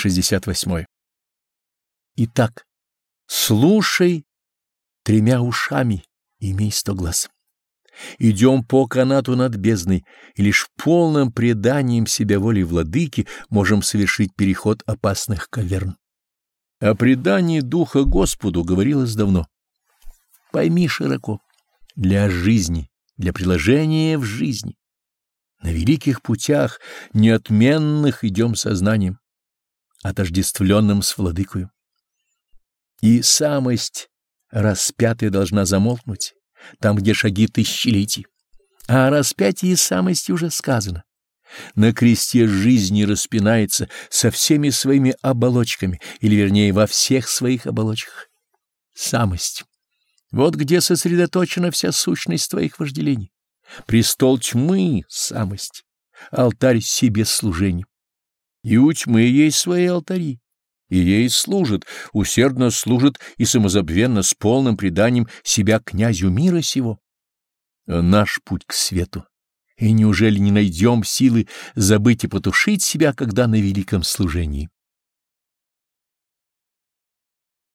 68. Итак, слушай тремя ушами, имей сто глаз. Идем по канату над бездной, и лишь полным преданием себя воли владыки можем совершить переход опасных каверн. О предании Духа Господу говорилось давно. Пойми широко, для жизни, для приложения в жизни. На великих путях, неотменных, идем сознанием, отождествленным с владыкою. И самость распятая должна замолкнуть, там, где шаги тысячелетий. А о распятии самости уже сказано. На кресте жизни распинается со всеми своими оболочками, или вернее во всех своих оболочках. Самость. Вот где сосредоточена вся сущность твоих вожделений. Престол тьмы — самость, алтарь себе служения. И у тьмы есть свои алтари, и ей служит, усердно служит и самозабвенно с полным преданием себя князю мира сего. Наш путь к свету. И неужели не найдем силы забыть и потушить себя, когда на великом служении?